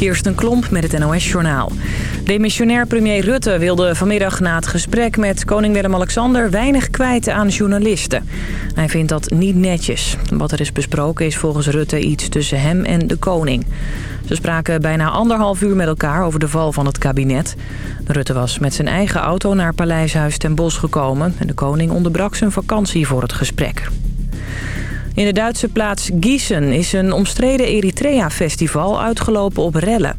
Kirsten Klomp met het NOS-journaal. Demissionair premier Rutte wilde vanmiddag na het gesprek met koning Willem-Alexander... weinig kwijt aan journalisten. Hij vindt dat niet netjes. Wat er is besproken is volgens Rutte iets tussen hem en de koning. Ze spraken bijna anderhalf uur met elkaar over de val van het kabinet. Rutte was met zijn eigen auto naar Paleishuis ten Bosch gekomen... en de koning onderbrak zijn vakantie voor het gesprek. In de Duitse plaats Gießen is een omstreden Eritrea-festival uitgelopen op rellen.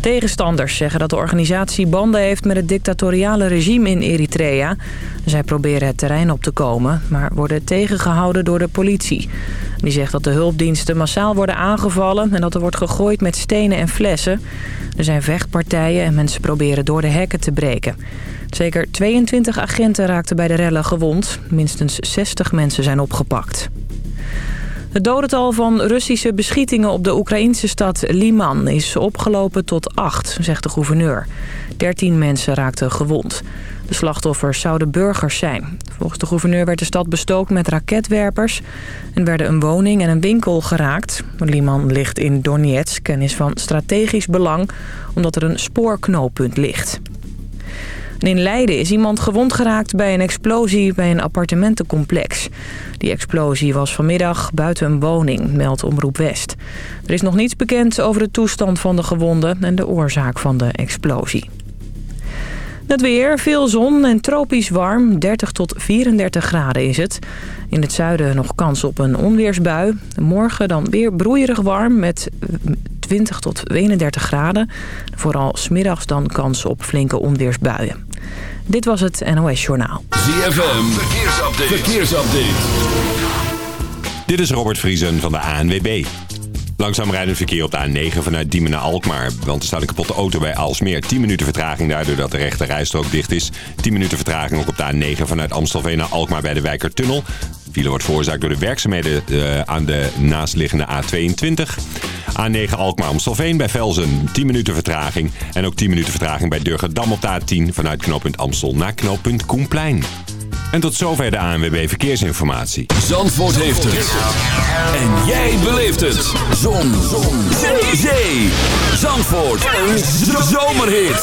Tegenstanders zeggen dat de organisatie banden heeft met het dictatoriale regime in Eritrea. Zij proberen het terrein op te komen, maar worden tegengehouden door de politie. Die zegt dat de hulpdiensten massaal worden aangevallen en dat er wordt gegooid met stenen en flessen. Er zijn vechtpartijen en mensen proberen door de hekken te breken. Zeker 22 agenten raakten bij de rellen gewond. Minstens 60 mensen zijn opgepakt. Het dodental van Russische beschietingen op de Oekraïnse stad Liman is opgelopen tot acht, zegt de gouverneur. Dertien mensen raakten gewond. De slachtoffers zouden burgers zijn. Volgens de gouverneur werd de stad bestookt met raketwerpers... en werden een woning en een winkel geraakt. Liman ligt in Donetsk en is van strategisch belang... omdat er een spoorknooppunt ligt in Leiden is iemand gewond geraakt bij een explosie bij een appartementencomplex. Die explosie was vanmiddag buiten een woning, meldt Omroep West. Er is nog niets bekend over de toestand van de gewonden en de oorzaak van de explosie. Het weer, veel zon en tropisch warm. 30 tot 34 graden is het. In het zuiden nog kans op een onweersbui. Morgen dan weer broeierig warm met 20 tot 31 graden. Vooral smiddags dan kans op flinke onweersbuien. Dit was het NOS Journaal. ZFM, verkeersupdate. verkeersupdate. Dit is Robert Vriesen van de ANWB. Langzaam rijdend verkeer op de A9 vanuit Diemen naar Alkmaar. Want er staat een kapotte auto bij Alsmeer. 10 minuten vertraging daardoor dat de rechte rijstrook dicht is. 10 minuten vertraging ook op de A9 vanuit Amstelveen naar Alkmaar bij de Wijkertunnel. File wordt veroorzaakt door de werkzaamheden uh, aan de naastliggende A22. A9 Alkmaar-Amstelveen bij Velzen 10 minuten vertraging. En ook 10 minuten vertraging bij Durgerdam op de A10 vanuit knooppunt Amstel naar knooppunt Koenplein. En tot zover de ANWB Verkeersinformatie. Zandvoort heeft het. En jij beleeft het. Zon. Zon. Zee. Zandvoort. Een zomerhit.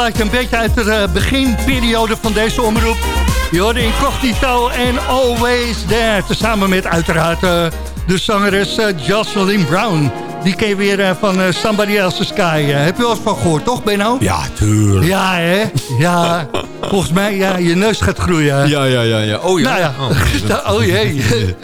Geluid een beetje uit de beginperiode van deze omroep. Je hoorde Incognito en Always There. Tezamen met uiteraard de zangeres Jocelyn Brown. Die ken je weer uh, van Somebody Else's Sky. Heb je wel eens van gehoord, toch, Benno? Ja, tuurlijk. Ja, hè? Ja, volgens mij, ja, je neus gaat groeien. Ja, ja, ja. ja. Oh, ja. Nou ja. Oh, oh jee.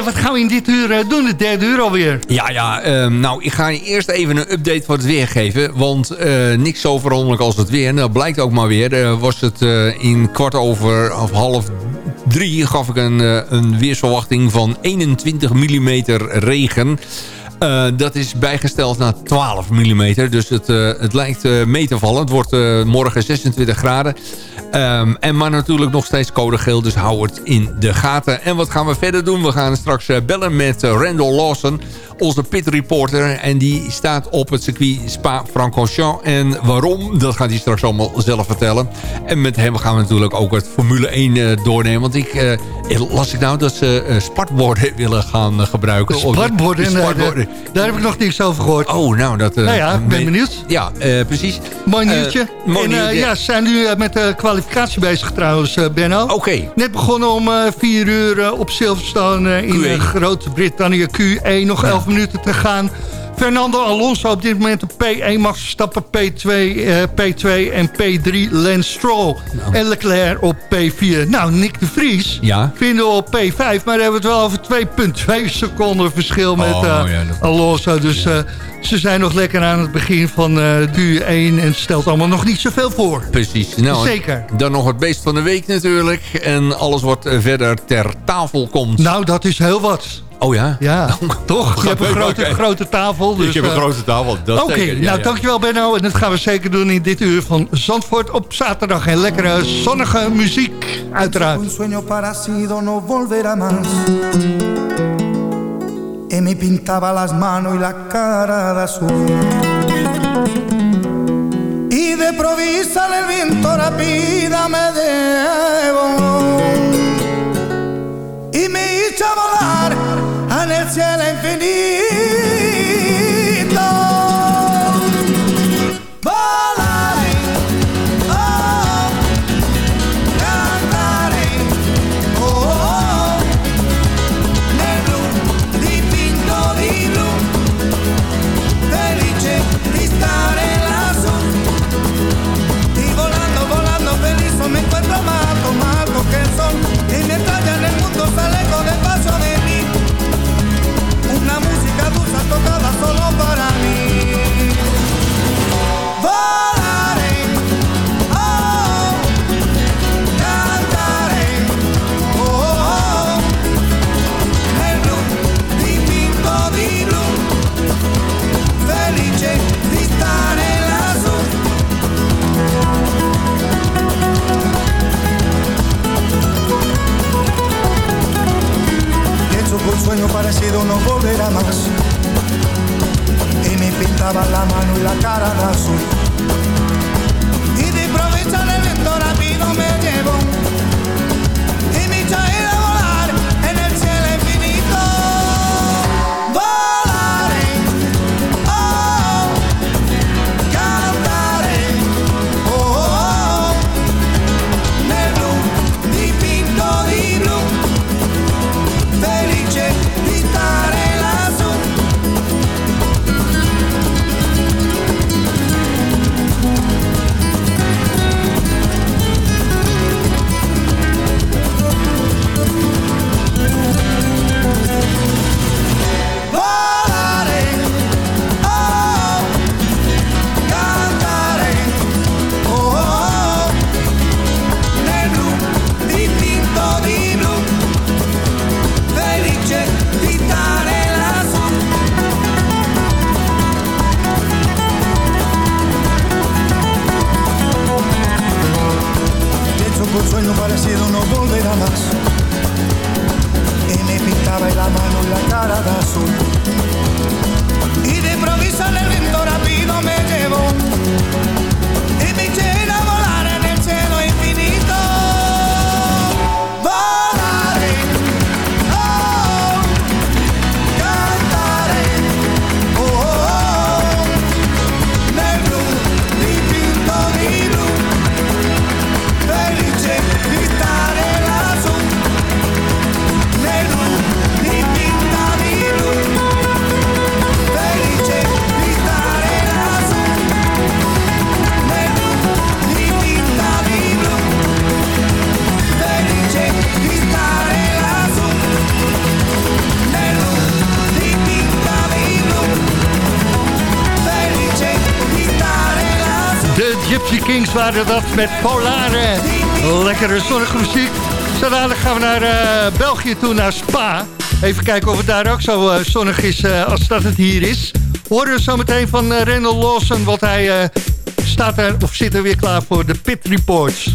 eh, wat gaan we in dit uur doen, de derde uur alweer? Ja, ja. Um, nou, ik ga je eerst even een update van het weer geven. Want niks zo veranderlijk als het weer. Nou, blijkt ook maar weer. was het in kwart over of half drie gaf ik een, een weersverwachting van 21 mm regen... Uh, dat is bijgesteld naar 12 mm. Dus het, uh, het lijkt uh, mee te vallen. Het wordt morgen 26 graden. Um, en maar natuurlijk nog steeds code geel. Dus hou het in de gaten. En wat gaan we verder doen? We gaan straks bellen met Randall Lawson onze pit reporter. En die staat op het circuit Spa-Francorchamps. En waarom, dat gaat hij straks allemaal zelf vertellen. En met hem gaan we natuurlijk ook het Formule 1 uh, doornemen. Want ik las ik nou dat ze spartborden willen gaan gebruiken. Spartborden? spartborden. Daar heb ik nog niks over gehoord. Oh, nou dat... nou ja, ik ben benieuwd. Ja, precies. Mooi nieuwtje. mooi en, nieuwtje. ja, zijn nu met de kwalificatie bezig trouwens, Benno. Oké. Net begonnen om vier uur op Silverstone in Groot-Brittannië Q1. Nog 11 minuten te gaan. Fernando Alonso op dit moment op P1, Max Verstappen P2, uh, P2 en P3 Lance Stroll. Nou. En Leclerc op P4. Nou, Nick de Vries ja? vinden we op P5, maar dan hebben we het wel over 2,2 seconden verschil met uh, ja, Alonso. Dus ja. uh, ze zijn nog lekker aan het begin van duur 1 en stelt allemaal nog niet zoveel voor. Precies. Nou, Zeker. Dan nog het beest van de week natuurlijk. En alles wat verder ter tafel komt. Nou, dat is heel wat. Oh ja? Ja, toch? Je hebt een grote, grote tafel. Dus, ik heb een grote tafel, dat Oké, okay, nou dankjewel Benno. En dat gaan we zeker doen in dit uur van Zandvoort op zaterdag. En lekkere zonnige muziek, uiteraard. Un sueño parecido no volverá más. Y me pintaba las manos y la cara de azul. Y de provisa el viento rápida me debo. Y me hizo volar nel cielo infinito sueño parecido no volverá más. Y me pintaba la mano y la cara de azul. Y de aprovechar el viento rápido me llevo. Y me volverá más. Él le pintaba en la mano y la cara de azul. Y de improviso el viento rápido me llevó. Y me Michelle Kings waren dat met Polare. Lekkere zonnige muziek. Zo gaan we naar uh, België toe, naar Spa. Even kijken of het daar ook zo uh, zonnig is uh, als dat het hier is. Horen we zo meteen van Randall Lawson, want hij staat er, of zit er weer klaar voor de Pit Reports.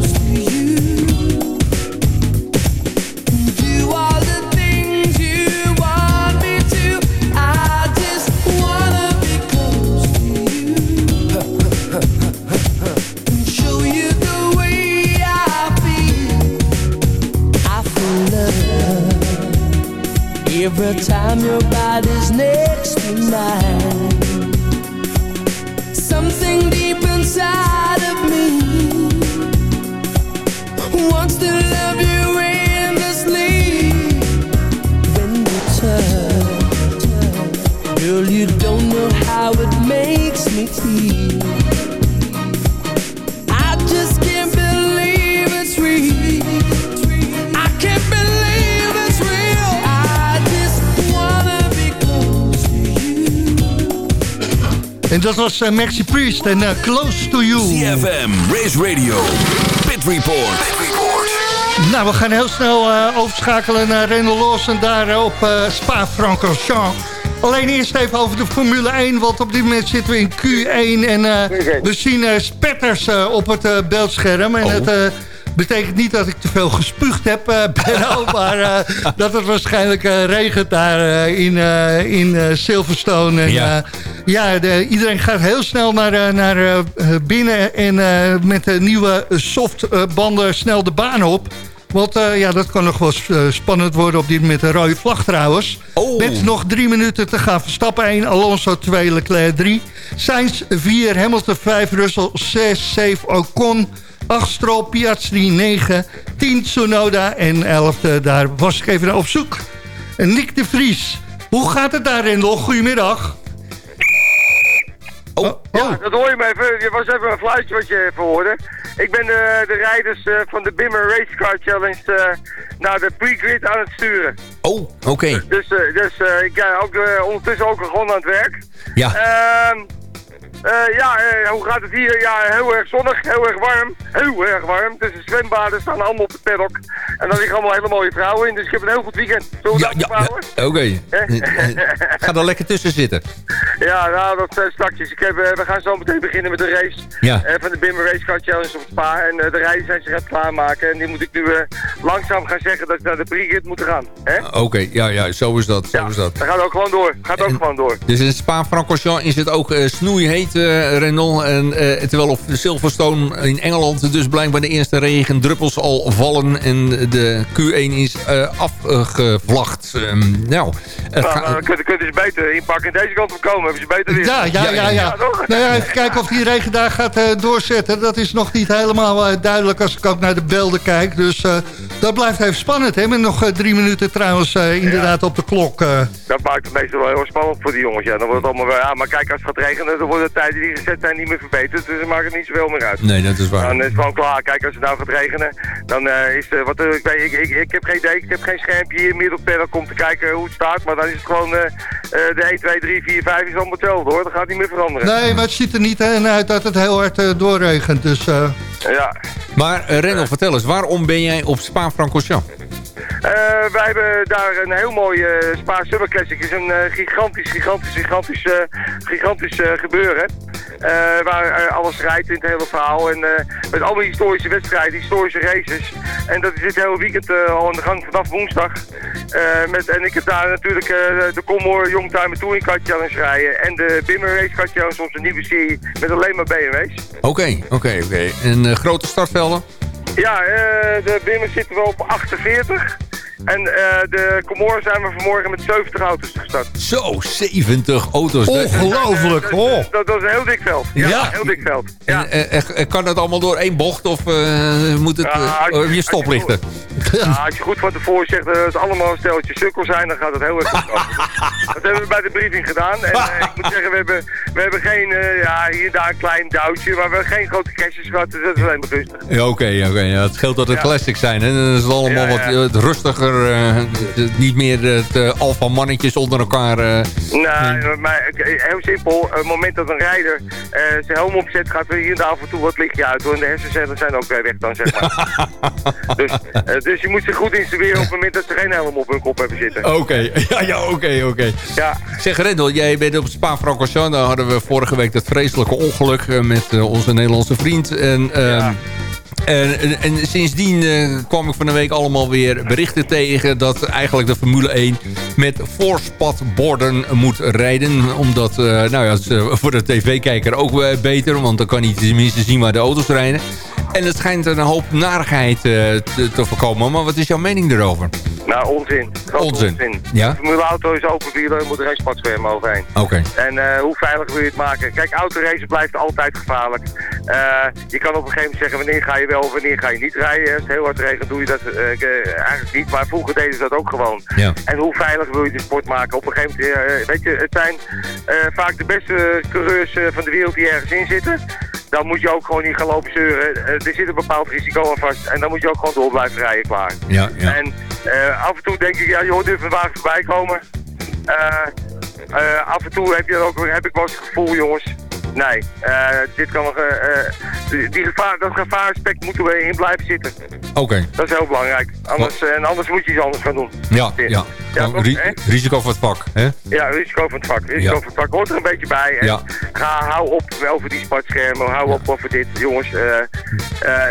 time your body's next to mine. Something deep inside of me wants to love you endlessly. When you touch, girl, you don't know how it makes me feel. En dat was uh, Maxi Priest en uh, Close to You. CFM, Race Radio, Pit Report. Pit Report. Nou, we gaan heel snel uh, overschakelen naar Rendel Lawson daar op uh, Spa-Francorchamps. Alleen eerst even over de Formule 1, want op dit moment zitten we in Q1 en uh, we zien spetters op het beeldscherm. En Oh. het betekent niet dat ik te veel gespuugd heb, Benno, maar dat het waarschijnlijk regent daar in, in Silverstone. En, Ja. ja, de, iedereen gaat heel snel naar, naar binnen en met de nieuwe softbanden snel de baan op. Want eh, ja, dat kan nog wel spannend worden op dit moment. Een rode vlag trouwens. Oh. Met nog drie minuten te gaan. Verstappen 1, Alonso 2, Leclerc 3. Sainz 4, Hamilton 5, Russell 6, 7, Ocon 8, Stroll, Piastri 9, 10, Tsunoda en 11. Daar was ik even naar op zoek. En Nick de Vries. Hoe gaat het daar, Rendel? Goedemiddag. Oh. Ja, dat hoor je me even. Je was even een fluitje wat je even hoorde. Ik ben de, de rijders eh, van de Bimmer Racecar Challenge eh, naar de pre-grid aan het sturen. Oh, oké. Dus, eh, dus eh, ik ben ook, eh, ondertussen ook gewoon aan het werk. Ja. Eh, ja, eh, hoe gaat het hier? Ja, heel erg zonnig, heel erg warm. Heel erg warm. Dus de zwembaden staan allemaal op de paddock. En daar liggen allemaal hele mooie vrouwen in. Dus ik heb een heel goed weekend. Zullen we Ja, oké. Ga er lekker tussen zitten. Ja, nou, dat zijn straks. Ik heb, eh, we gaan zo meteen beginnen met de race Ja. eh, van de Bimmer Race Car Challenge op het Spa. En eh, de rijden zijn zich aan het klaarmaken. En die moet ik nu eh, langzaam gaan zeggen dat ik naar de pre moet gaan. Hè? Oké, ja, ja, zo is dat. Zo Ja, is dat. dat gaat ook gewoon door. Gaat ook gewoon door. Dus in Spa-Francorchamps is het ook eh, snoeiheet, eh Renault. En, eh, terwijl op Silverstone in Engeland dus blijkbaar de eerste regendruppels al vallen. En de Q1 is eh, afgevlacht. Ehm, nou, het Nou, gaat- dan kunnen, kunnen ze beter inpakken. Deze kant op komen, hebben ze beter weer. Ja, ja, ja. Nou ja, even kijken of die regen daar gaat eh, doorzetten. Dat is nog niet helemaal duidelijk als ik ook naar de beelden kijk. Dus eh, dat blijft even spannend. Hè? Met nog drie minuten trouwens eh, inderdaad op de klok. eh. Dat maakt het meestal wel heel spannend voor die jongens. Ja, dan wordt het allemaal wel, ja, maar kijk, als het gaat regenen, dan worden de tijden die gezet zijn niet meer verbeterd. Dus dan maakt het niet zoveel meer uit. Nee, dat is waar. Dan is het gewoon klaar. Kijk, als het nou gaat regenen, dan eh, is het, wat, eh, ik, ik, ik, ik heb geen idee, ik heb geen schermpje hier midden op om te kijken hoe het staat. Maar dan is het gewoon, eh, eh, de 1, 2, 3, 4, 5 is allemaal hetzelfde hoor. Dat gaat niet meer veranderen. Nee, maar het ziet er niet uit dat het heel hard doorregent. Dus eh, Ja. Maar uh, Renault, vertel eens, waarom ben jij op Spa-Francorchamps? Uh, wij hebben daar een heel mooi uh, Spa Summer. Het is een uh, gigantisch, gigantisch, gigantisch, gigantisch gebeuren. waar alles rijdt in het hele verhaal. En met alle historische wedstrijden, historische races. En dat is dit hele weekend al aan de gang vanaf woensdag. met, en ik heb daar natuurlijk de Commodore Youngtimer Touring Car Challenge rijden. En de Bimmer Race Car Challenge, onze nieuwe serie met alleen maar BMW's. Oké, oké, oké. En grote startvelden? Ja, de Bimmer zitten we op 48. En uh, de Comoren zijn we vanmorgen met 70 auto's gestart. Zo, 70 auto's. Ongelooflijk. Dat, dat, dat, dat is een heel dik veld. Ja, Ja. heel dik veld. Ja. En, uh, kan het allemaal door één bocht of uh, moet het je, je stoplichten? Ja, als je goed van tevoren zegt dat het allemaal een steltje sukkel zijn, dan gaat het heel erg goed. Dat hebben we bij de briefing gedaan. En ik moet zeggen, we hebben, we hebben geen, ja, hier en daar een klein duwtje, maar we hebben geen grote crashes gehad, dus dat is alleen maar rustig. Ja, oké, oké. Okay, ja, het scheelt dat het classics zijn. Hè? Dan is het allemaal wat rustiger. Uh, niet meer het uh, alfa mannetjes onder elkaar. Nee, maar heel simpel. Op het moment dat een rijder zijn helm opzet, gaat er hier en daar af en toe wat lichtje uit. Hoor. En de hersencellen zijn ook weg dan, zeg maar. dus, dus je moet zich goed installeren op het moment dat ze geen helm op hun kop hebben zitten. Oké, ja, ja, oké, oké. Ja. Zeg Rendel, jij bent op Spa-Francorchamps. Daar hadden we vorige week dat vreselijke ongeluk met onze Nederlandse vriend. En, ja. En, en, en, sindsdien uh, kwam ik van de week allemaal weer berichten tegen... dat eigenlijk de Formule 1 met voorspatborden moet rijden. Omdat, uh, nou ja, voor de tv-kijker ook uh, beter... want dan kan hij tenminste zien waar de auto's rijden. En het schijnt een hoop narigheid te, te voorkomen. Maar wat is jouw mening erover? Nou, onzin. Onzin. onzin. Ja? Formule auto is open wielen, er moet er geen spatscherm overheen. Oké. Okay. En uh, hoe veilig wil je het maken? Kijk, autoracen blijft altijd gevaarlijk. Uh, je kan op een gegeven moment zeggen wanneer ga je wel of wanneer ga je niet rijden. Als het heel hard regent doe je dat uh, eigenlijk niet, maar vroeger deden ze dat ook gewoon. Ja. En hoe veilig wil je de sport maken? Op een gegeven moment, weet je, het zijn vaak de beste coureurs van de wereld die ergens in zitten. Dan moet je ook gewoon niet gaan lopen zeuren. er zit een bepaald risico aan vast. En dan moet je ook gewoon door blijven rijden, klaar. Ja, ja. En af en toe denk ik, ja, hoort even een wagen voorbij komen. Uh, af en toe heb, je ook, heb ik wel eens het gevoel, jongens. Nee, uh, dit kan nog. Uh, die gevaar, dat gevaaraspect moeten we in blijven zitten. Oké. Okay. Dat is heel belangrijk. Anders, en anders moet je iets anders gaan doen. Ja, ja. ri risico van het vak, hè? Ja, risico van het vak. Risico ja. van het vak hoort er een beetje bij. En ja. Ga, hou op over die spatschermen, hou ja. op over dit. Jongens,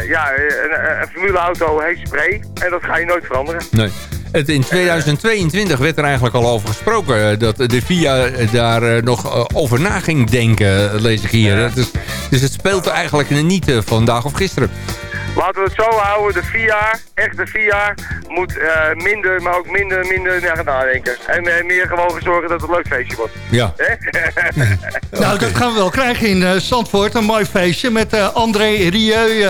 ja, een, een formuleauto heeft spray en dat ga je nooit veranderen. Nee. Het in 2022 werd er eigenlijk al over gesproken... dat de VIA daar nog over na ging denken, lees ik hier. Ja. Dus, dus het speelt eigenlijk niet vandaag of gisteren. Laten we het zo houden, de VIA, echt de VIA, moet uh, minder, maar ook minder, minder naar gaan nadenken. En uh, meer gewoon zorgen dat het een leuk feestje wordt. Ja. nou, dat gaan we wel krijgen in uh, Zandvoort, een mooi feestje met André Rieu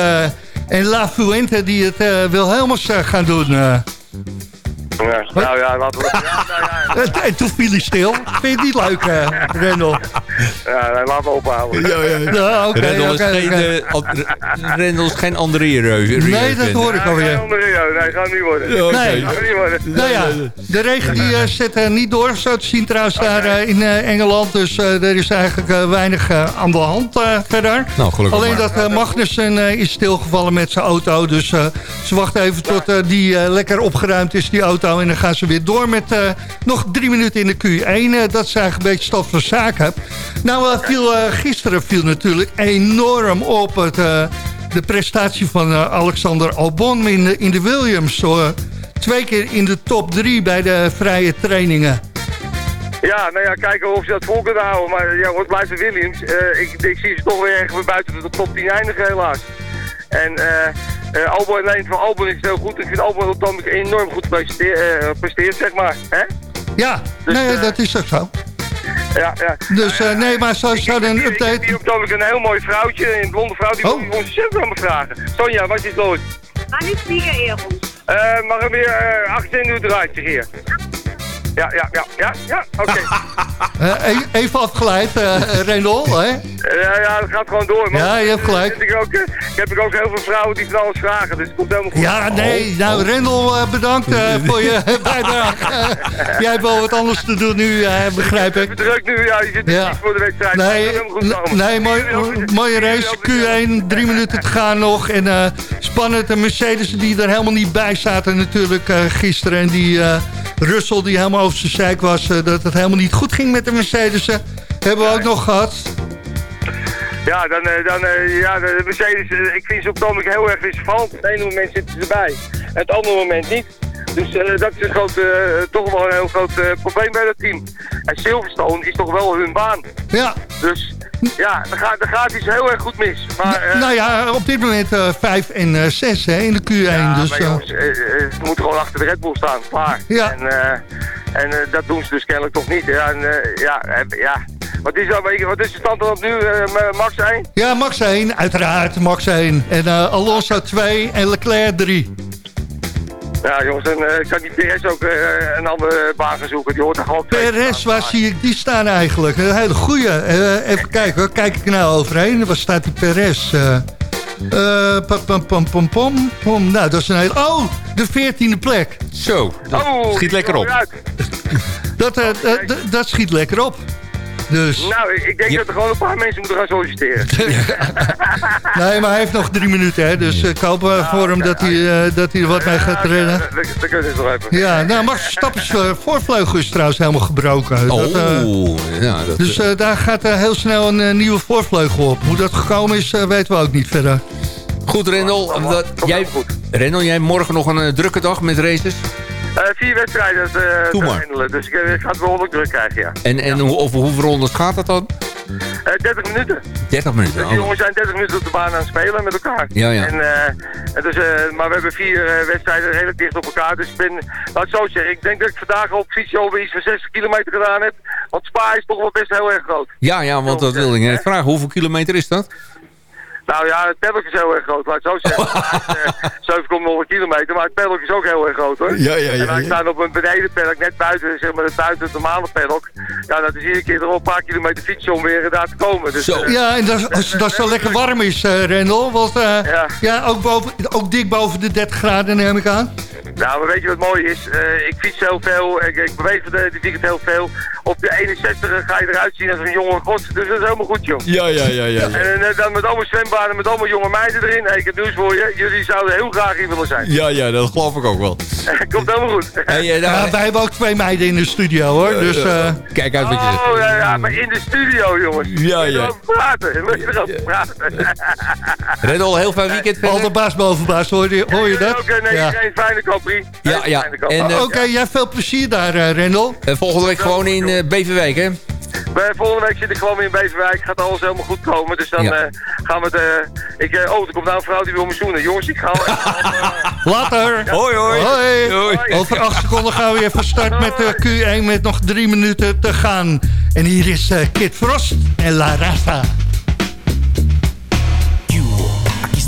en La Fuente die het Wilhelmus gaan doen. Ja, nou ja, laten we... Ja, nou ja. En toen viel hij stil. Vind je het niet leuk, uh, Rendel? Ja, nee, laat me ophouden. Ja, ja. Ja, Rendel is geen, oké. eh, Rendel is geen André Rieu. Nee, dat hoor ik Ja, alweer. geen andere Rio. Nee, gaat niet worden. Ja. Nee. Gaat niet worden. Nou ja, de regen die eh, zet eh, niet door, zo te zien trouwens daar eh, in eh, Engeland. Dus eh, er is eigenlijk eh, weinig aan de hand eh, verder. Nou, gelukkig Alleen maar. dat eh, Magnussen eh, is stilgevallen met zijn auto. Dus eh, ze wachten even tot eh, die lekker opgeruimd is, die auto. En dan gaan ze weer door met eh, nog drie minuten in de Q1. Eh, dat is eigenlijk een beetje stof van zaken. Nou, eh, viel, eh, gisteren viel natuurlijk enorm op het, eh, de prestatie van eh, Alexander Albon in de, in de Williams. Twee keer in de top drie bij de vrije trainingen. Ja, nou ja, kijken of ze dat vol kunnen houden. Maar ja, wat blijft de Williams? Ik, ik zie ze toch weer ergens buiten de top 10 eindigen helaas. En Albon, nee, van Albon is heel goed. Ik vind Albon op moment enorm goed presteert, presteert zeg maar. Hè? Ja, Dus, nee, dat is ook zo. Ja, ja. Dus eh, nee, maar zo zou een Ik heb update... hier op moment een heel mooi vrouwtje, een blonde vrouw, die Oh. ons zelf aan me vragen. Sonja, wat is los? Wann ist Siegerehrung? Eh mag er weer eh 18 uur draait zich hier. Ja, ja, ja, ja, ja, oké. Eh, e- even afgeleid, eh Rendel. Hè? Ja, ja, dat gaat gewoon door. man. Ja, je hebt gelijk. Ik, ook, eh, ik heb ook heel veel vrouwen die van alles vragen, dus het komt helemaal goed. Ja, nee, nou Rendel, eh, bedankt eh, voor je bijdrage. Eh, jij hebt wel wat anders te doen nu, eh, begrijp ik. Even druk nu, ja, je zit Ja. niet voor de wedstrijd. Nee, Het goed nee mooi, mooie race, Q1, drie minuten te gaan nog. En eh, spannend, de Mercedes die er helemaal niet bij zaten natuurlijk eh, gisteren. En die eh, Russell die helemaal over zijn zeik was, eh, dat het helemaal niet goed ging met de Mercedes. Hebben we ook nog gehad. Ja, dan, eh, dan eh, ja, de Mercedes, ik vind ze op het ogenblik heel erg wisselvallig. Het ene moment zitten ze erbij, het andere moment niet. Dus dat is een groot, toch wel een heel groot probleem bij dat team. En Silverstone is toch wel hun baan. Ja, Dus ja, er gaat, er gaat iets heel erg goed mis. Maar, eh, nou ja, op dit moment eh 5 en 6 hè, in de Q1. ja, dus, maar eh, jongens, eh, eh, ze moeten gewoon achter de Red Bull staan, klaar. Ja. En, eh, en eh, dat doen ze dus kennelijk toch niet. Ja, en, eh, ja, eh, ja. Wat, is dat, wat is de stand dan op nu, eh, Max 1? Ja, Max 1, uiteraard Max 1. En eh, Alonso 2 en Leclerc 3. Ja jongens, dan eh, kan die PS ook eh, een andere baan gaan zoeken. Die hoort er gewoon staan. waar zie ik die staan eigenlijk? Een hele goeie. Eh, even kijken hoor, kijk ik er nou overheen? Waar staat die Perez? Eh eh, pam, pam, pam, pam, pam, pam. Nou, dat is een hele... Oh, de veertiende plek. Zo, dat Oh, schiet lekker op. vooruit. Dat, eh, dat schiet lekker op. Dus, Nou, ik, denk Ja. dat er gewoon een paar mensen moeten gaan solliciteren. nee, maar hij heeft nog drie minuten, hè. Dus ik hoop eh, voor hem dat hij, eh, dat hij er wat mee gaat rennen. Ja, dat, dat kunnen ze nog even. Ja, nou, Max Verstappen's eh, voorvleugel is trouwens helemaal gebroken. Dat, eh, Oh, ja, dat, Dus eh, daar gaat eh, heel snel een eh, nieuwe voorvleugel op. Hoe dat gekomen is, eh, weten we ook niet verder. Goed, Rendel. Dat, jij. Rendel, jij hebt morgen nog een eh, drukke dag met races. Eh, vier wedstrijden eh, te handelen, dus ik, eh, ik ga het behoorlijk druk krijgen, ja. En, en hoe, over hoeveel rondes gaat dat dan? Eh 30 minuten. 30 minuten. Dus oh. die jongens zijn 30 minuten op de baan aan het spelen met elkaar. Ja, ja. En, eh, maar we hebben vier wedstrijden redelijk dicht op elkaar. Dus ik ben, laat ik zo zeggen, ik denk dat ik vandaag op fietsje over iets van 60 kilometer gedaan heb. Want Spa is toch wel best heel erg groot. Ja, ja, want dat wilde ik net vragen. Hoeveel kilometer is dat? Nou ja, het peddeltje is heel erg groot, laat ik zo zeggen. Het is, eh, 7,0 kilometer, maar het peddeltje is ook heel erg groot hoor. Ja, ja, ja, En wij ja. staan op een benedenpaddock, net buiten, zeg maar, buiten het normale paddock. Ja, dat is iedere keer er wel een paar kilometer fietsen om weer daar te komen. Dus, Zo. eh, Ja, en dat, als, dat het zo lekker warm is, eh Rendel. Want eh, ja. Ja. ook, boven, ook dik boven de 30 graden neem ik aan. Nou, maar weet je wat mooi is? Eh, ik fiets heel veel, ik, ik beweeg de, die weekend heel veel. Op de 61 ga je eruit zien als een jonge god, dus dat is helemaal goed joh. Ja, ja, ja, ja. En eh, dan met allemaal zwembaden, met allemaal jonge meiden erin. Hey, ik heb nieuws voor je, jullie zouden heel graag hier willen zijn. Ja, ja, dat geloof ik ook wel. Komt helemaal goed. Hey, eh, Ja, nou, wij hebben ook twee meiden in de studio hoor. Dus eh, kijk uit wat je zegt. Oh, ja, ja, maar in de studio, jongens. Ja, Moet je ja. erover praten, moet je erover praten. Rendel, heel fijn weekend al verder. de baas boven baas, hoor je, hoor je dat? Oké, nee, Ja. geen fijne Ja, ja. En, eh, Oké, jij veel plezier daar, eh, Rendel. Eh, volgende week gewoon in eh, Beverwijk, hè? Bij volgende week zit ik gewoon weer in Beverwijk. Gaat alles helemaal goed komen. Dus dan Ja. eh, gaan we het... ik, eh, oh, er komt nou een vrouw die wil me zoenen. Jongens, ik ga... Later. Hoi, hoi. Hoi. Hoi. Over acht seconden gaan we weer van start met de Q1 met nog drie minuten te gaan. En hier is eh, Kid Frost en La Raza.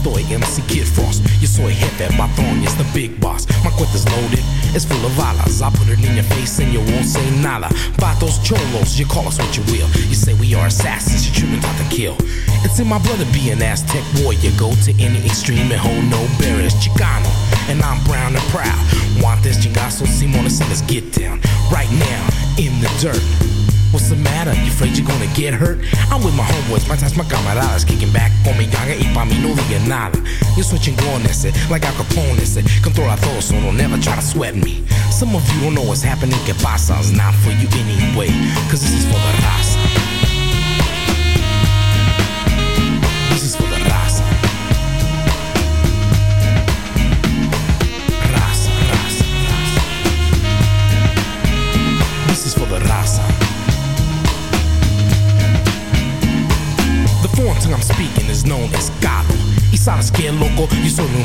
Estoy MC Kid Frost. Yo soy jefe, patrón, it's the big boss. My cuenta's loaded, it's full of balas. I put it in your face and you won't say nada. Vatos cholos, you call us what you will. You say we are assassins, you treat out to kill. It's in my blood to be an Aztec warrior. Go to any extreme and hold no barriers. Chicano, and I'm brown and proud. Want this chingazo, Simona, let's get down. Right now, in the dirt. What's the matter? You afraid you're gonna get hurt? I'm with my homeboys, my ties, my camaradas Kicking back con mi ganga y pa' mí no diga nada Yo soy chingón ese, like Al Capone ese Controla todo, so don't never try to sweat me Some of you don't know what's happening, que pasa It's not for you anyway, cause this is for the raza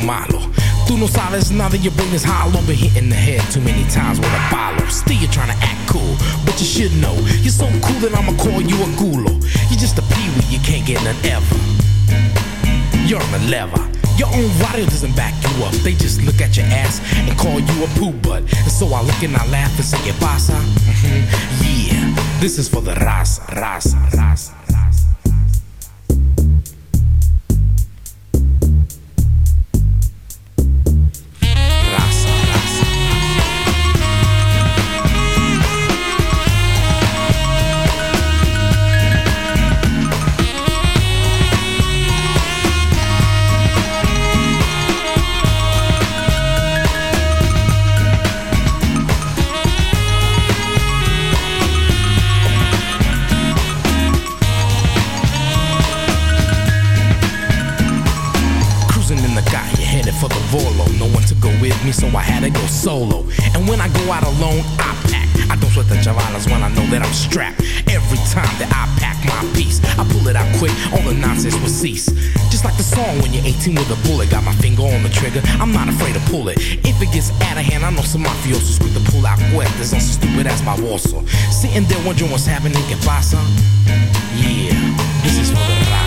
malo. Tú no sabes that your brain is hollow. Been hit in the head too many times with a follow. Still you're trying to act cool, but you should know. You're so cool that I'ma call you a gulo. You're just a peewee, you can't get none ever. You're on the lever. Your own radio doesn't back you up. They just look at your ass and call you a poo butt. And so I look and I laugh and say, ¿Qué pasa? Mhm. Yeah, this is for the raza, raza. Raza, that I'm strapped. Every time that I pack my piece, I pull it out quick, all the nonsense will cease. Just like the song when you're 18 with a bullet, got my finger on the trigger, I'm not afraid to pull it. If it gets out of hand, I know some mafiosos quick to pull out cuerdas on some stupid ass my warsaw. Sitting there wondering what's happening, can que pasa? Yeah, this is for the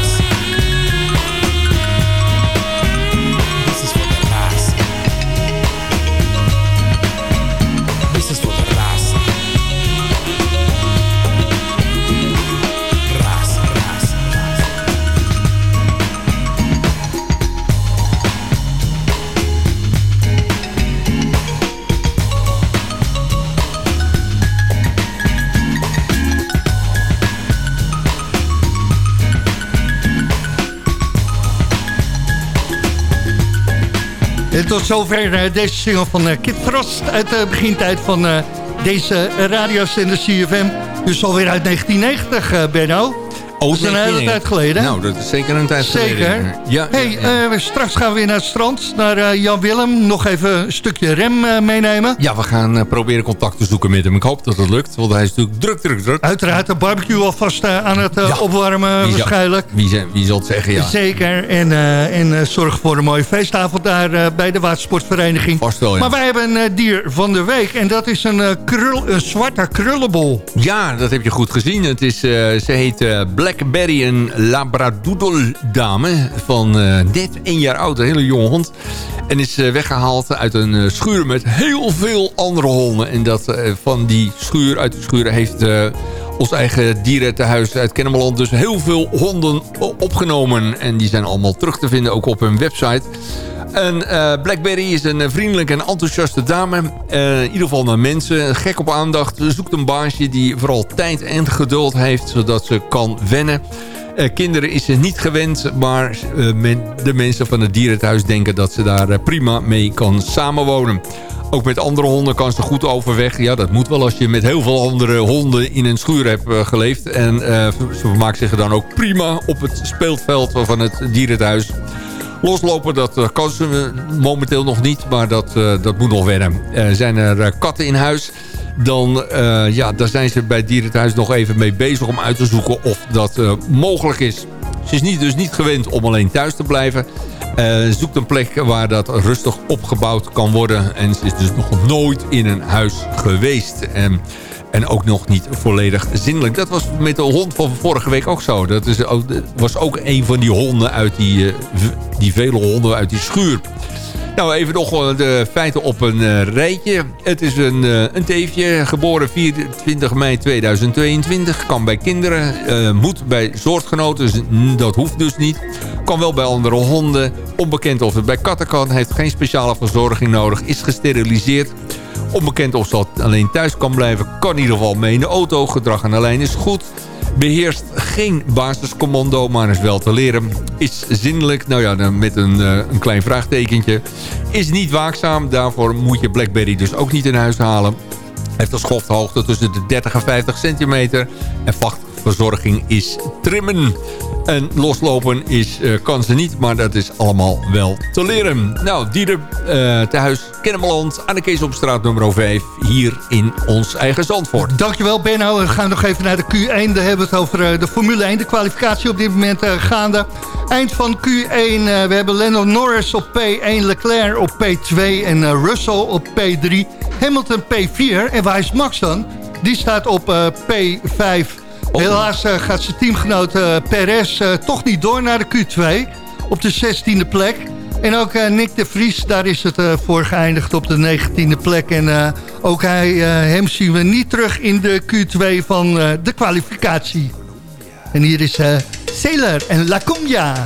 tot zover eh, deze single van eh, Kid Frost uit de begintijd van eh, deze radiozender CFM. Dus alweer uit 1990, eh, Benno. Oh, dat is een hele tijd geleden. Nou, dat is zeker een tijd Zeker. geleden. Ja, hey, ja, ja. eh, straks gaan we weer naar het strand, naar eh, Jan Willem. Nog even een stukje rem eh, meenemen. Ja, we gaan proberen contact te zoeken met hem. Ik hoop dat het lukt, want hij is natuurlijk druk, druk, druk. Uiteraard de barbecue alvast aan het Ja. opwarmen Wie waarschijnlijk. Wie, wie zal het zeggen, ja. Zeker. En, en zorg voor een mooie feestavond daar bij de watersportvereniging. Vast wel. Maar wij hebben een dier van de week. En dat is een, krul, een zwarte krullenbol. Ja, dat heb je goed gezien. Het is, ze heet eh, Blackberry, een labradoodle dame van eh, net één jaar oud. Een hele jonge hond. En is eh, weggehaald uit een eh, schuur met heel veel andere honden. En dat van die schuur, uit de schuur, heeft ons eigen dierentehuis uit Kennemerland dus heel veel honden opgenomen. En die zijn allemaal terug te vinden, ook op hun website. En eh, Blackberry is een eh, vriendelijke en enthousiaste dame. Eh, in ieder geval naar mensen. Gek op aandacht. Zoekt een baasje die vooral tijd en geduld heeft. Zodat ze kan wennen. Kinderen is ze niet gewend. Maar de mensen van het dierenthuis denken dat ze daar prima mee kan samenwonen. Ook met andere honden kan ze goed overweg. Ja, dat moet wel als je met heel veel andere honden in een schuur hebt eh, geleefd. En eh, ze vermaakt zich dan ook prima op het speelveld van het dierenthuis. Loslopen, dat eh, kan ze momenteel nog niet, maar dat, dat moet nog wennen. Zijn er katten in huis, dan ja, daar zijn ze bij dierenthuis nog even mee bezig om uit te zoeken of dat mogelijk is. Ze is niet, dus niet gewend om alleen thuis te blijven. Eh, zoekt een plek waar dat rustig opgebouwd kan worden. En ze is dus nog nooit in een huis geweest. En En ook nog niet volledig zindelijk. Dat was met de hond van vorige week ook zo. Dat is was ook een van die honden uit die, uh, die vele honden uit die schuur. Nou, even nog de feiten op een uh, rijtje. Het is een, uh, een teefje, geboren 24 mei 2022. Kan bij kinderen, uh, moet bij soortgenoten, dus dat hoeft dus niet. Kan wel bij andere honden. Onbekend of het bij katten kan, heeft geen speciale verzorging nodig. Is gesteriliseerd. Onbekend of ze alleen thuis kan blijven. Kan in ieder geval mee in de auto. Gedrag aan de lijn is goed. Beheerst geen basiscommando, maar is wel te leren. Is zindelijk, nou ja, met een, uh, een klein vraagtekentje. Is niet waakzaam, daarvoor moet je Blackberry dus ook niet in huis halen. Heeft een schofthoogte tussen de 30 en 50 centimeter. En vachtverzorging is trimmen. En loslopen is, uh, kan ze niet, maar dat is allemaal wel te leren. Nou, dieren uh, thuis, Kennemerland, aan de Kees op straat nummer 5, hier in ons eigen Zandvoort. Dankjewel Benno, we gaan nog even naar de Q1. Daar hebben we het over uh, de Formule 1, de kwalificatie op dit moment gaande. Eind van Q1, we hebben Lennon Norris op P1, Leclerc op P2 en Russell op P3. Hamilton P4 en waar is Max dan? Die staat op P5. Helaas uh, gaat zijn teamgenoot uh, Perez uh, toch niet door naar de Q2 op de 16e plek. En ook Nick de Vries, daar is het voor geëindigd op de 19e plek. En ook hij, hem zien we niet terug in de Q2 van de kwalificatie. En hier is Sailor en La Cumbia.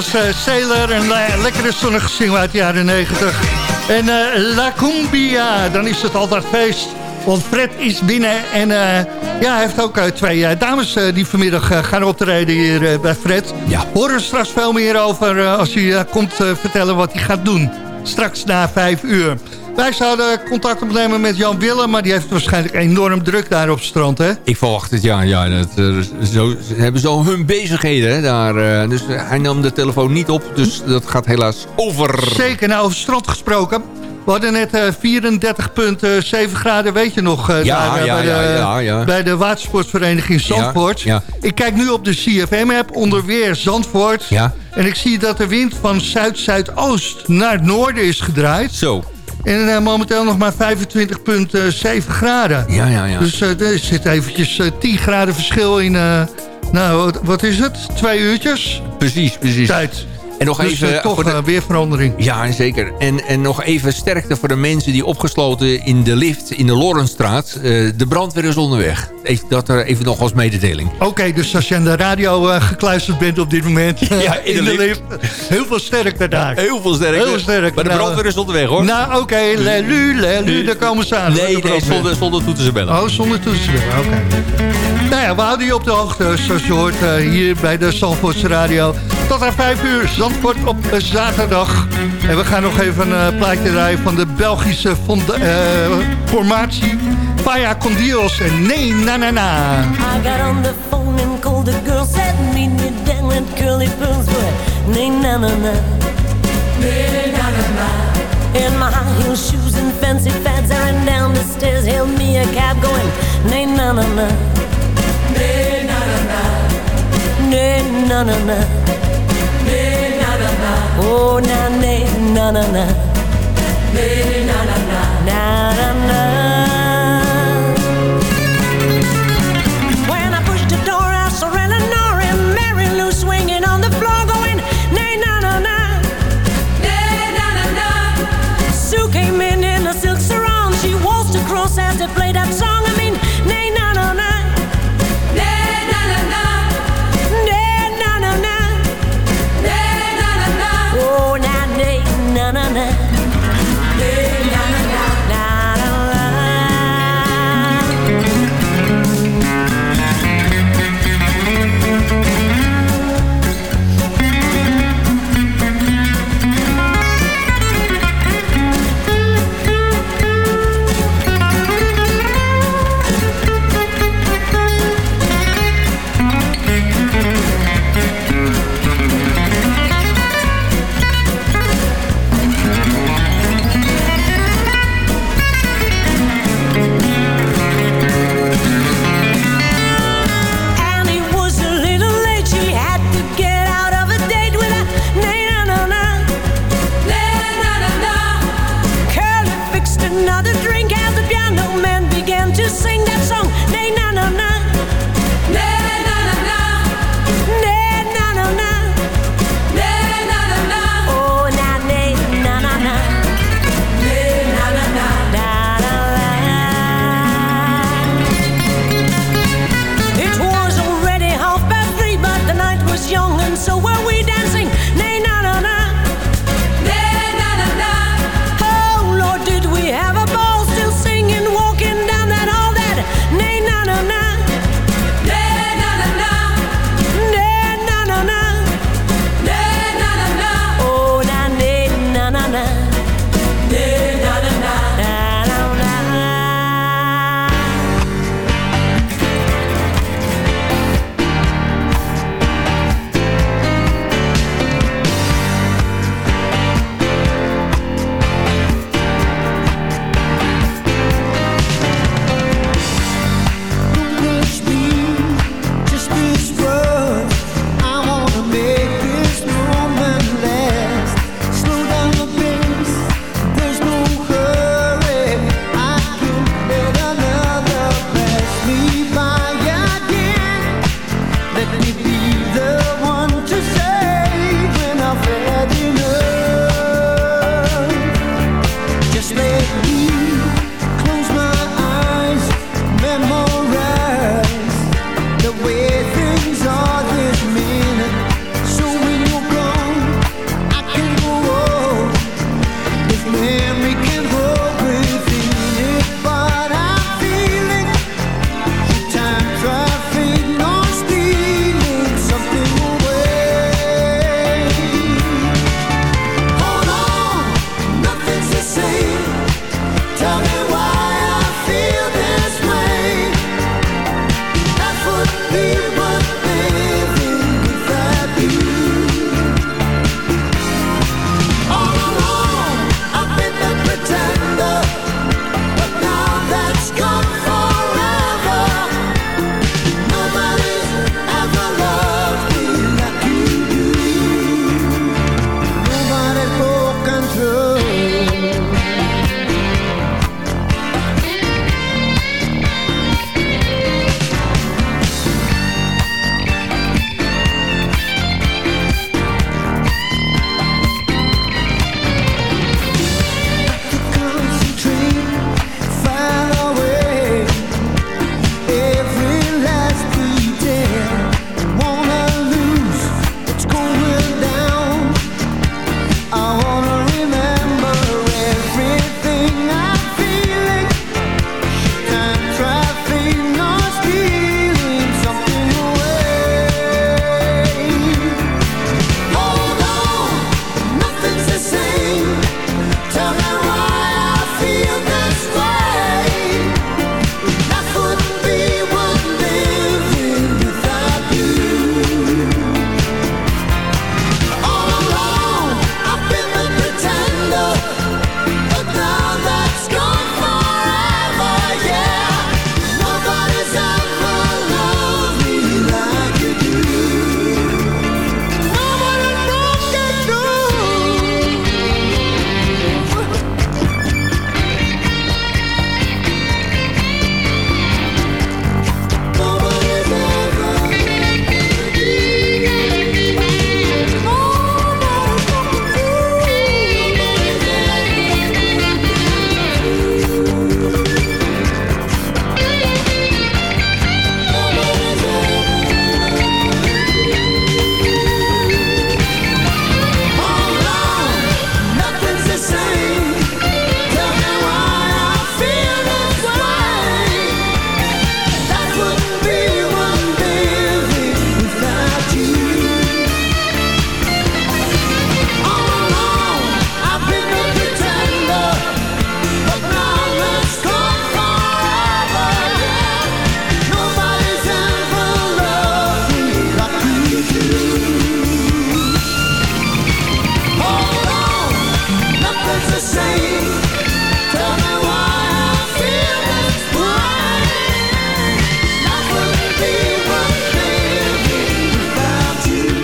Was uh, Sailor, een uh, lekkere zonnige single uit de jaren 90. En uh, La Cumbia, dan is het altijd feest. Want Fred is binnen en ja, hij heeft ook twee dames die vanmiddag gaan optreden hier bij Fred. Ja. Horen straks veel meer over als hij komt vertellen wat hij gaat doen. Straks na vijf uur. Wij zouden contact opnemen met Jan Willem... maar die heeft waarschijnlijk enorm druk daar op het strand, hè? Ik verwacht het, ja. ja dat, uh, zo, ze hebben zo hun bezigheden hè, daar. Uh, dus hij nam de telefoon niet op, dus dat gaat helaas over. Zeker, nou over het strand gesproken... We hadden net uh, 34,7 graden, weet je nog, uh, ja, daar, ja, bij, de, ja, ja, bij de watersportvereniging Zandvoort. Ik kijk nu op de CFM-app onder weer Zandvoort. En ik zie dat de wind van zuid-zuidoost naar het noorden is gedraaid. Zo. En uh, momenteel nog maar 25,7 graden. Ja, ja, ja. Dus uh, er zit eventjes uh, 10 graden verschil in... nou, wat is het? Twee uurtjes? Precies, precies. Tijd. En nog dus even, toch voor de... weer verandering. Ja, zeker. En, en nog even sterkte voor de mensen die opgesloten in de lift in de Lorenstraat. Uh, de brandweer is onderweg. Dat er even nog als mededeling. Oké, okay, dus als je aan de radio uh, gekluisterd bent op dit moment. ja, in, in de, de lift. lift. Heel veel sterkte daar. Heel veel sterkte. Heel sterk. Maar de brandweer is onderweg hoor. Nou, oké. Okay. Lelu, lelu, daar komen ze aan. Nee, nee zonder, zonder toetsen bellen. Oh, zonder toetsen bellen. Oké. Okay. Nou ja, we houden je op de hoogte, zoals je hoort, uh, hier bij de Zandvoortse Radio. Tot aan 5 uur, Zandvoort op zaterdag. En we gaan nog even een uh, plaatje draaien van de Belgische fonda, uh, formatie. Faya Condios en Nee Na Na Na. I got on the phone and called the girl, said meet me down with curly pearls, but Nee Na Na Na. Nee Na Na Na. In my high heel shoes and fancy fads, I ran down the stairs, hailed me a cab going Nee Na Na Na. Na na na. Na na na. Na na na. Oh na na na. Na na na.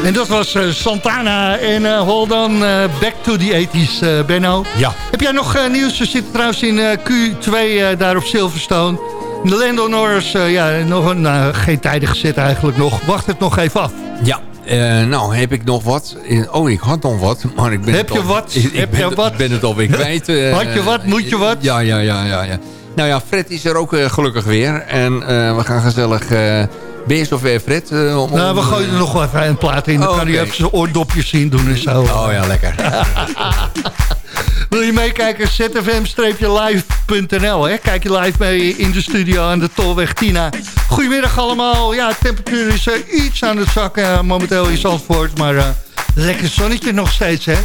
En dat was eh, Santana en eh, Hold On eh, Back to the 80s, eh, Benno. Ja. Heb jij nog nieuws? We zitten trouwens in eh, Q2 eh, daar op Silverstone. De Lando Norris, ja, nog een, geen tijden gezet eigenlijk nog. Wacht het nog even af. Ja, nou heb ik nog wat. Oh, ik had nog wat, maar ik ben Heb het je al- wat? Ik, Heb ben, je wat? Ik ben het alweer kwijt. Had je wat? Moet je wat? Ja, ja, ja, ja, ja. Nou ja, Fred is er ook gelukkig weer. En we gaan gezellig... ben je zover, Fred? eh, om- Nou, we gooien er nog wel even een plaat in. Dan Oh, kan oké. even zijn oordopjes zien doen en zo. Oh ja, lekker. Wil je meekijken? zfm-live.nl. Kijk je live mee in de studio aan de Tolweg Tina. Goedemiddag allemaal. Ja, de temperatuur is eh, iets aan het zakken eh, momenteel in Zandvoort. Maar lekker zonnetje nog steeds, hè?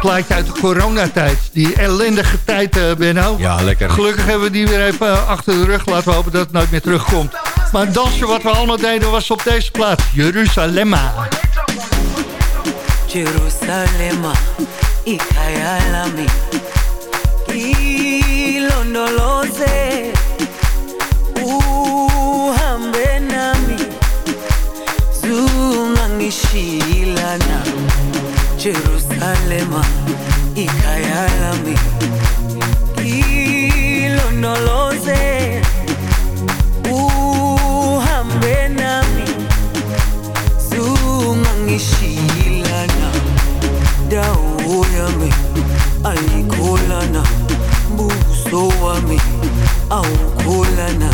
Plaatje uit de coronatijd. Die ellendige tijd, Benno. Ja, lekker. Gelukkig hebben we die weer even achter de rug. Laten we hopen dat het nooit meer terugkomt. Maar een dansje wat we allemaal deden was op deze plaats. Jeruzalemma. Jerusalema ikhaya lami ilondoloze uhambe nami zungangishilana Jerusalema ikhaya kuona buso wami au kulana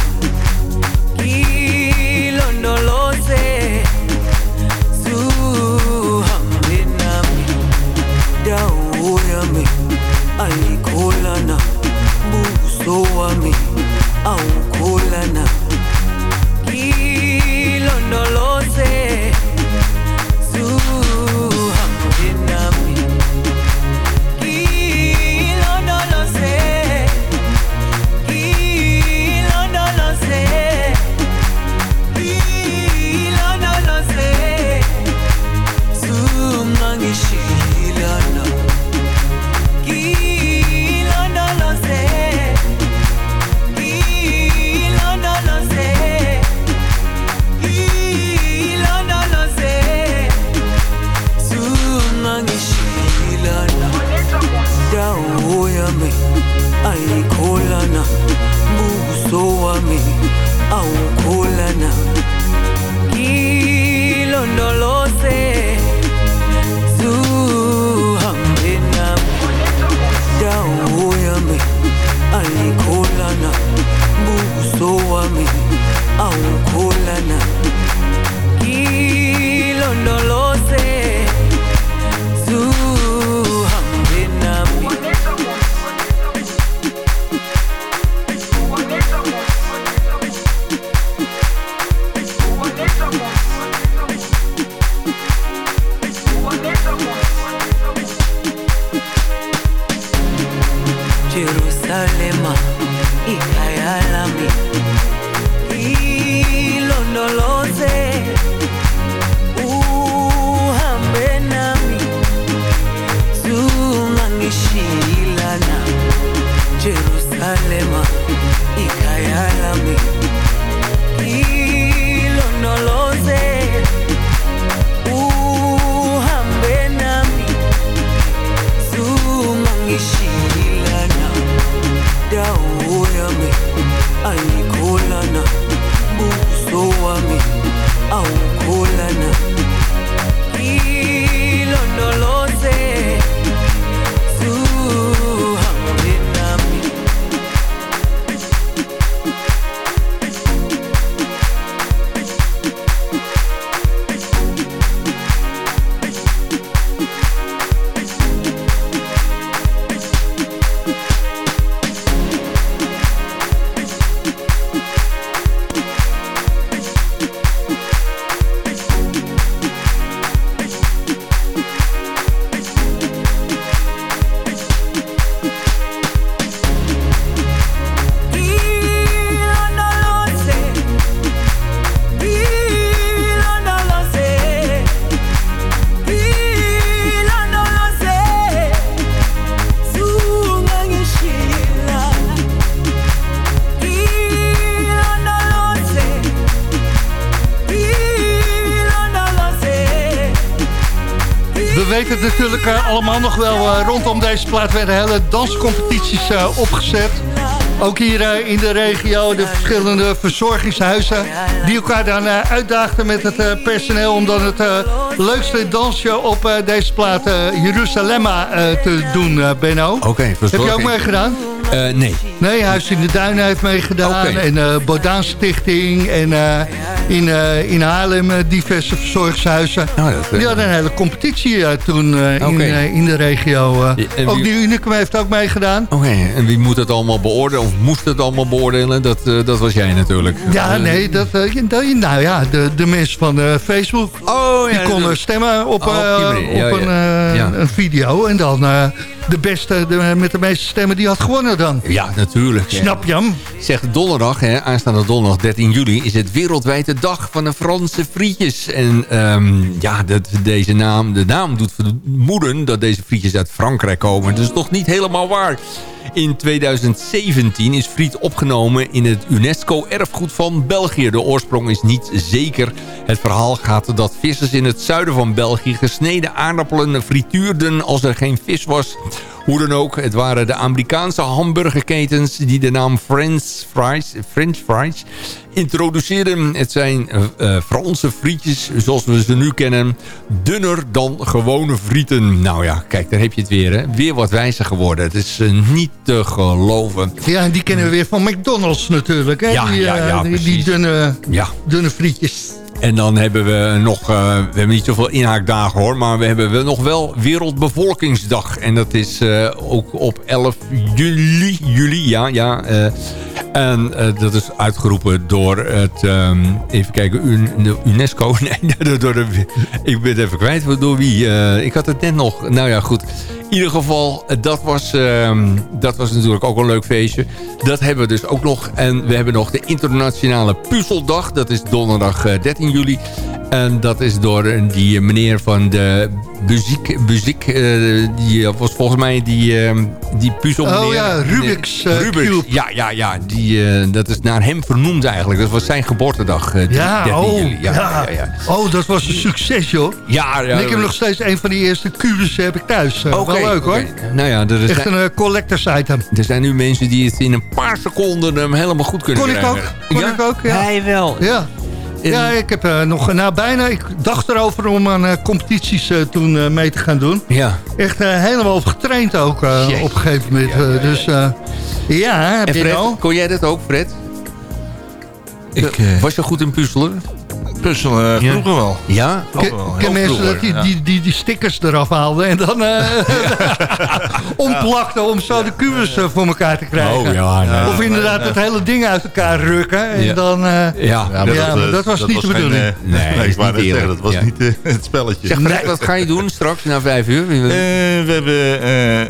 ikhaya lami allemaal nog wel. eh, rondom deze plaat werden hele danscompetities eh, opgezet. Ook hier eh, in de regio, de verschillende verzorgingshuizen... die elkaar dan uitdaagden met het personeel... om dan het leukste dansje op deze plaat uh, Jeruzalemma te doen, Benno. Oké, Heb je ook meegedaan? Eh, nee. Nee, Huis in de Duinen heeft meegedaan. Oké. En eh Bodaan Stichting. En in, eh, in Haarlem eh, diverse verzorgingshuizen. Dat, eh, Die hadden een hele competitie toen eh, in, in de regio. eh. Ook die Unicum heeft ook meegedaan. Oké, en wie moet het allemaal beoordelen? Of moest het allemaal beoordelen? Dat, eh, dat was jij natuurlijk. Ja, nee, dat, eh, nou ja, de, de mensen van eh, Facebook... Oh, ja. die konden stemmen op, Oh, op eh, een, ja. eh, Ja. een video. En dan eh, de beste de, met de meeste stemmen, die had gewonnen dan. Ja, natuurlijk. Snap je hem? Zegt donderdag, hè, aanstaande donderdag 13 juli... is het wereldwijd de dag van de Franse frietjes. En ehm, ja, dat, deze naam, de naam doet vermoeden dat deze frietjes uit Frankrijk komen. Dat is toch niet helemaal waar. In 2017 is friet opgenomen in het UNESCO-erfgoed van België. De oorsprong is niet zeker. Het verhaal gaat dat vissers in het zuiden van België... gesneden aardappelen frituurden als er geen vis was... Hoe dan ook, het waren de Amerikaanse hamburgerketens die de naam French fries, French fries introduceerden. Het zijn eh, eh, Franse frietjes zoals we ze nu kennen. Dunner dan gewone frieten. Nou ja, kijk, daar heb je het weer. Hè? Weer wat wijzer geworden. Het is eh, niet te geloven. Ja, en die kennen we weer van McDonald's natuurlijk. Hè? Ja, die, ja, ja, die, die precies. dunne, Ja. dunne frietjes. En dan hebben we nog, eh, we hebben niet zoveel inhaakdagen hoor, maar we hebben nog wel Wereldbevolkingsdag. En dat is eh, ook op 11 juli, juli ja, ja. eh, en dat is uitgeroepen door het, ehm, even kijken, UNESCO. Nee, door, de, ik ben het even kwijt, door wie. ik had het net nog, nou ja goed. In ieder geval, dat was, ehm, dat was natuurlijk ook een leuk feestje. Dat hebben we dus ook nog. En we hebben nog de internationale puzzeldag. Dat is donderdag eh, 13 juli. En dat is door die meneer van de muziek. muziek eh, die eh, was volgens mij die, ehm, die puzzelmeneer. Oh ja, Rubik's, eh, Rubik's. Cube. Ja, ja, ja. Die, eh, dat is naar hem vernoemd eigenlijk. Dat was zijn geboortedag. eh, Ja, 13 oh, juli. ja. Ja, ja, ja. Oh, dat was een succes, joh. Ja, ja, en ik heb nog steeds een van die eerste kubussen heb ik thuis. Oké, wel leuk, hoor. oké. Nou ja, er Echt zijn, een collectors item. er zijn nu mensen die het in een paar seconden hem helemaal goed kunnen Kon ik krijgen. ook. Kon ik ook, ja. Hij wel. Ja. Ja, ik heb eh, nog nou, bijna... Ik dacht erover om aan eh, competities eh, toen mee te gaan doen. Ja. Echt helemaal op getraind ook eh, op een gegeven moment. eh, dus eh, ja, heb En je Fred, nou? kon jij dat ook, Fred? Ik eh, Was je goed in puzzelen? Puzzelen eh, vroeger wel. Ja? Ken mensen dat die, die, die, die stickers eraf haalden en dan eh omplakten om zo de kubus eh, voor elkaar te krijgen? Oh ja, nee. Of inderdaad het hele ding uit elkaar rukken en Ja. dan... Ja. Dat was niet de bedoeling. Nee, ik wou zeggen, dat was niet het spelletje. Zeg, wat ga je doen straks na vijf uur? We hebben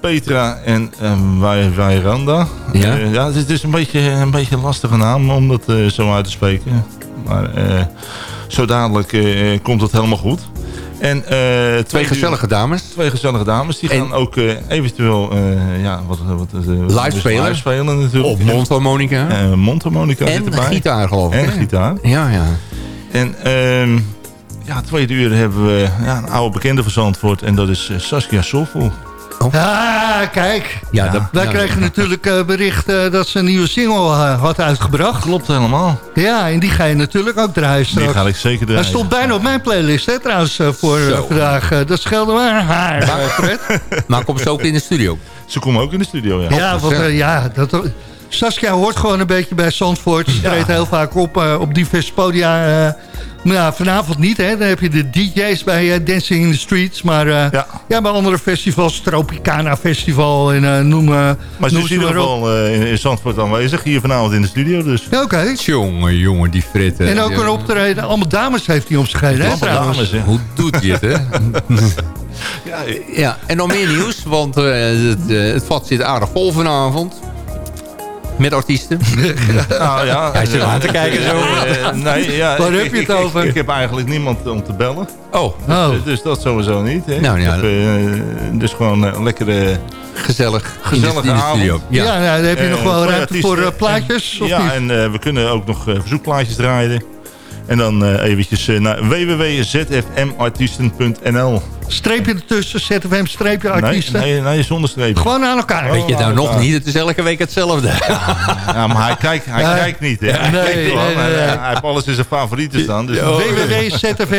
Petra en uh, Wairanda. Ja? Ja, het is, een, beetje, een beetje een lastige naam om dat zo uit te spreken. Maar eh, zo dadelijk eh, komt het helemaal goed. En, eh, Twee gezellige dames. Twee gezellige dames. Die En- gaan ook eventueel ja, wat, wat, eh, Live spelen? live spelen natuurlijk. Op mondharmonica. Eh, mondharmonica zit En erbij. gitaar, geloof ik. En hè? gitaar. Ja, ja. En ehm ja, tweede uur hebben we ja, een oude bekende van Zandvoort. En dat is Saskia Soffel. Ah, kijk. Ja, dat, Wij ja, kregen natuurlijk eh, bericht eh, dat ze een nieuwe single eh, had uitgebracht. Klopt helemaal. Ja, en die ga je natuurlijk ook draaien Die straks. ga ik zeker Hij draaien. stond bijna op mijn playlist, hè, trouwens, eh, voor Zo. vandaag. Dat scheelde maar haar, Fred. Maar komt ze ook in de studio? Ze komen ook in de studio, ja. Ja, want ja, dat, Saskia hoort gewoon een beetje bij Zandvoort. Ze treedt heel vaak op op diverse podia. Maar ja, vanavond niet, hè. Dan heb je de DJ's bij eh, Dancing in the Streets. Maar eh, ja. Ja. bij andere festivals, Tropicana Festival en eh, noem, Maar ze is in ieder geval in, in Zandvoort aanwezig. Hier vanavond in de studio. Dus Ja, Oké. Jongen, jongen, die fritten. En ook Ja. een optreden. Allemaal dames heeft hij om zich heen, hè, allemaal trouwens. dames, hè. Hoe doet hij het, hè? Ja, ja, en nog meer nieuws, want eh, het, het vat zit aardig vol vanavond. Met artiesten. nou ja. Hij zit aan te kijken zo. Eh, nee, ja, Waar ik- heb je het ik- over? Ik, heb eigenlijk niemand om te bellen. Oh, Oh. Dus, dus dat sowieso niet. Hè. Nou, ja. eh, dus gewoon een lekkere... gezellig. Gezellige in de, in de studio. avond. Ja, nou, dan heb je eh, nog wel ruimte voor eh, plaatjes, of ja, niet? en eh, we kunnen ook nog eh, verzoekplaatjes draaien. En dan eh, eventjes eh, naar www.zfmartiesten.nl Streepje ertussen, ZFM streepje artiesten. Nee, nee, nee, zonder streep. Gewoon aan elkaar. Weet je nou nog niet? Het is elke week hetzelfde. Ja, maar hij kijkt, hij Ja. kijkt niet. Hè. Hij, Nee, kijkt nee, nee, Hij- hij heeft alles in zijn favorieten staan. Dus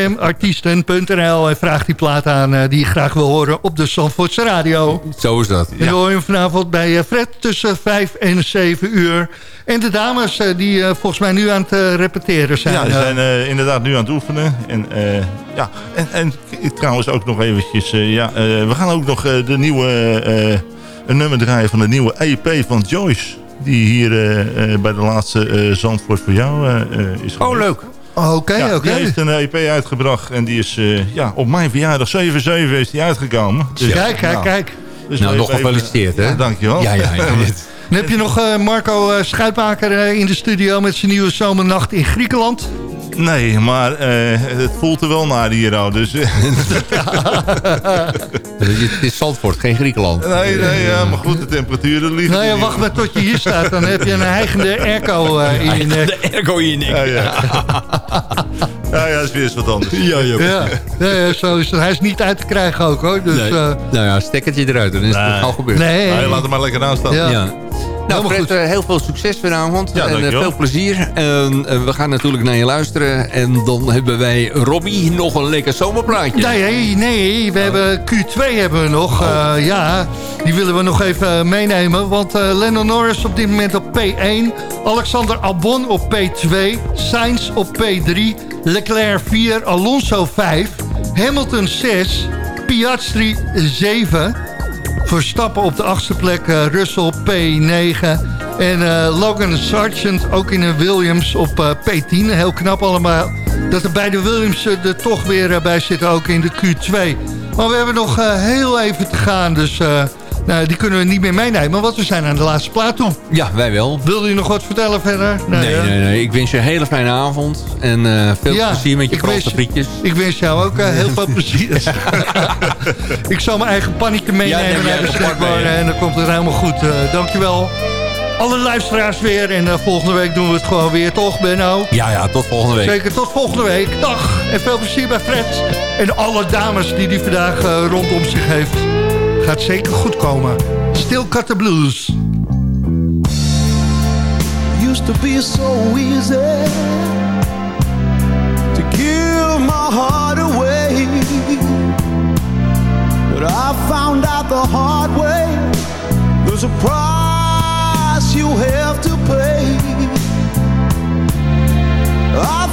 www.zfmartiesten.nl en vraag die plaat aan eh, die je graag wil horen op de Zandvoortse Radio. Zo is dat. En dan hoor je hem vanavond bij eh, Fred tussen 5 en 7 uur. En de dames eh, die eh, volgens mij nu aan het eh, repeteren zijn. Ja, die zijn eh, inderdaad nu aan het oefenen. En, eh, ja, en, en trouwens ook nog eventjes... eh, ja, eh, we gaan ook nog eh, de nieuwe, eh, een nummer draaien van de nieuwe EP van Joyce. Die hier eh, eh, bij de laatste eh, Zandvoort voor jou eh, eh, is Oh, leuk. Oké, Ja, oké. Die heeft een EP uitgebracht en die is eh, ja, op mijn verjaardag 7-7 is die uitgekomen. Dus, Kijk, kijk, nou, kijk. dus Nou, nog gefeliciteerd, hè? Ja, dankjewel. Ja, ja, ja. Dan heb je nog eh, Marco eh, Schuitmaker eh, in de studio met zijn nieuwe zomernacht in Griekenland. Nee, maar eh, het voelt er wel naar hier nou. Dus, Het is Zandvoort, geen Griekenland. nee, nee, ja, maar goed, de temperaturen liggen. Nou ja, wacht maar tot je hier staat. Dan heb je een heigende airco in je nek. De airco in je nek. Ja, ja. ja, ja, dat is weer eens wat anders. Ja, ja. Ja, ja, zo is het. Hij is niet uit te krijgen ook hoor. Dus, Nee. eh, nou ja, stekkertje eruit. Dan is het Nee. gauw gebeurd. nee, Nee, laat hem maar lekker aanstaan. Ja. Nou, Fred, eh, heel veel succes vanavond. Ja, en eh, veel plezier. En eh, we gaan natuurlijk naar je luisteren. En dan hebben wij Robbie nog een lekker zomerplaatje. Nee, nee, we hebben Q2 hebben we nog. Oh. Ja, die willen we nog even meenemen. Want Lennon Norris op dit moment op P1. Alexander Albon op P2. Sainz op P3. Leclerc 4. Alonso 5. Hamilton 6. Piastri 7. Verstappen op de achtste plek. eh, Russell P9. En eh, Logan Sargent ook in een Williams op eh, P10. Heel knap allemaal. Dat er beide Williams er toch weer bij zitten. Ook in de Q2. Maar we hebben nog heel even te gaan. Dus nou, die kunnen we niet meer meenemen. Want we zijn aan de laatste plaat toe. Ja, wij wel. Wilde u nog wat vertellen verder? Nee, nee, nee. Ik wens je een hele fijne avond. En eh, veel Ja, plezier met je wens- frietjes. Ik wens jou ook eh, heel veel plezier. ik zal mijn eigen pannetje meenemen jij naar de snackbar en dan komt het helemaal goed. Eh, dankjewel. Alle luisteraars weer en volgende week doen we het gewoon weer, toch Benno? Ja, ja, tot volgende week. Zeker, tot volgende week. Dag en veel plezier bij Fred. En alle dames die die vandaag rondom zich heeft. Gaat zeker goed komen. Still Cut the Blues. used to be so easy to give my heart away. But I found out the hard way there's a price you have to pay. I